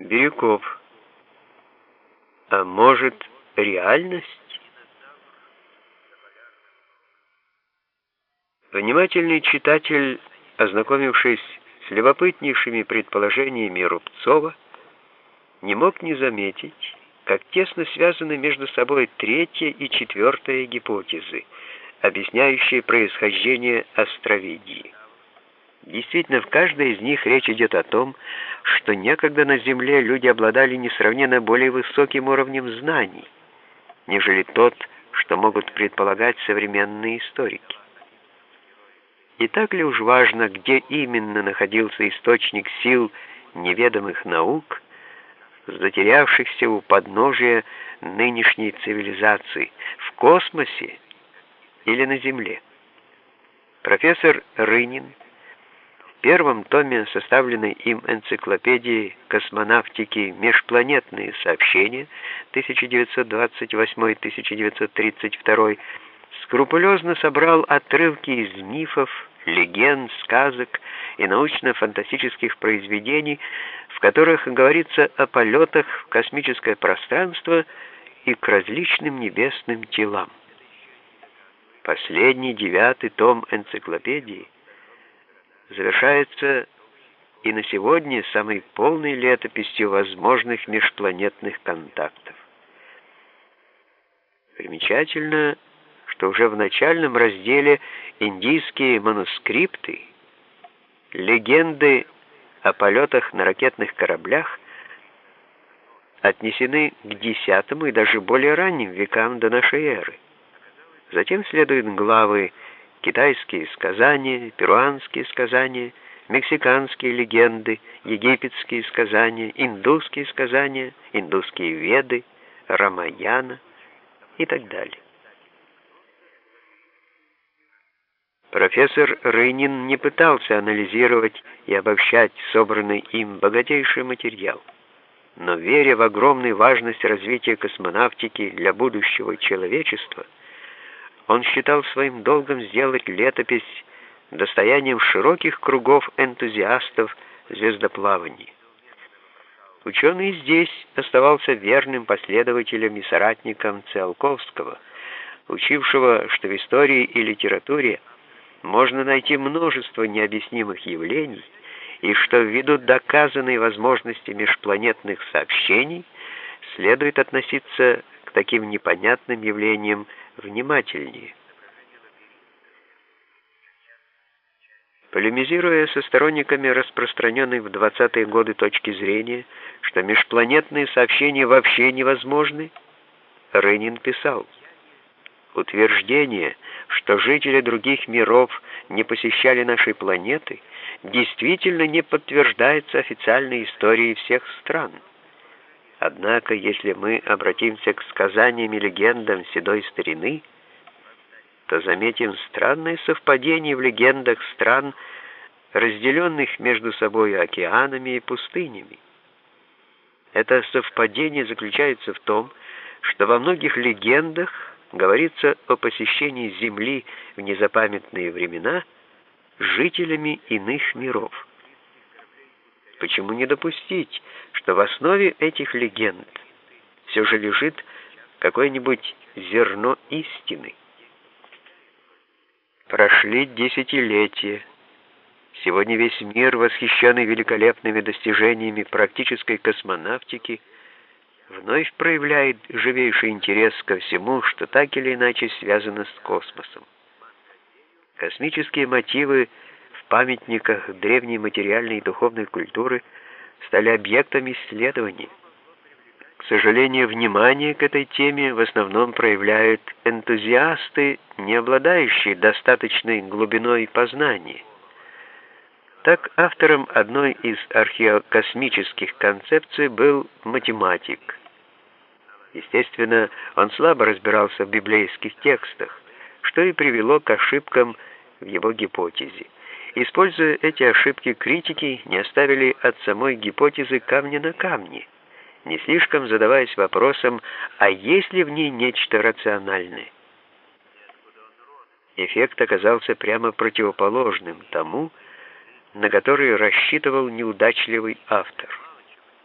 Бирюков. А может, реальность? Внимательный читатель, ознакомившись с любопытнейшими предположениями Рубцова, не мог не заметить, как тесно связаны между собой третья и четвертая гипотезы, объясняющие происхождение астровидии. Действительно, в каждой из них речь идет о том, что некогда на Земле люди обладали несравненно более высоким уровнем знаний, нежели тот, что могут предполагать современные историки. И так ли уж важно, где именно находился источник сил неведомых наук, затерявшихся у подножия нынешней цивилизации, в космосе или на Земле? Профессор Рынин первом томе составленной им энциклопедии космонавтики «Межпланетные сообщения» 1928-1932 скрупулезно собрал отрывки из мифов, легенд, сказок и научно-фантастических произведений, в которых говорится о полетах в космическое пространство и к различным небесным телам. Последний девятый том энциклопедии – завершается и на сегодня самой полной летописью возможных межпланетных контактов. Примечательно, что уже в начальном разделе индийские манускрипты, легенды о полетах на ракетных кораблях отнесены к X и даже более ранним векам до нашей эры. Затем следуют главы китайские сказания, перуанские сказания, мексиканские легенды, египетские сказания, индусские сказания, индусские веды, Рамаяна и так далее. Профессор Рынин не пытался анализировать и обобщать собранный им богатейший материал, но веря в огромную важность развития космонавтики для будущего человечества – он считал своим долгом сделать летопись достоянием широких кругов энтузиастов звездоплавания. Ученый здесь оставался верным последователем и соратником Циолковского, учившего, что в истории и литературе можно найти множество необъяснимых явлений, и что ввиду доказанной возможности межпланетных сообщений следует относиться к таким непонятным явлениям внимательнее. Полемизируя со сторонниками распространенной в 20-е годы точки зрения, что межпланетные сообщения вообще невозможны, Ренин писал, «Утверждение, что жители других миров не посещали нашей планеты, действительно не подтверждается официальной историей всех стран». Однако, если мы обратимся к сказаниям и легендам седой старины, то заметим странное совпадение в легендах стран, разделенных между собой океанами и пустынями. Это совпадение заключается в том, что во многих легендах говорится о посещении Земли в незапамятные времена жителями иных миров. Почему не допустить, что в основе этих легенд все же лежит какое-нибудь зерно истины? Прошли десятилетия. Сегодня весь мир, восхищенный великолепными достижениями практической космонавтики, вновь проявляет живейший интерес ко всему, что так или иначе связано с космосом. Космические мотивы – памятниках древней материальной и духовной культуры стали объектом исследований. К сожалению, внимание к этой теме в основном проявляют энтузиасты, не обладающие достаточной глубиной познания. Так автором одной из археокосмических концепций был математик. Естественно, он слабо разбирался в библейских текстах, что и привело к ошибкам в его гипотезе. Используя эти ошибки, критики не оставили от самой гипотезы камня на камне, не слишком задаваясь вопросом, а есть ли в ней нечто рациональное. Эффект оказался прямо противоположным тому, на который рассчитывал неудачливый автор.